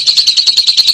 何?